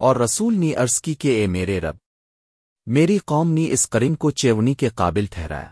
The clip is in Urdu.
اور رسول نے عرض کی کہ اے میرے رب، میری قوم نے اس کریم کو چیونی کے قابل ٹھہرایا۔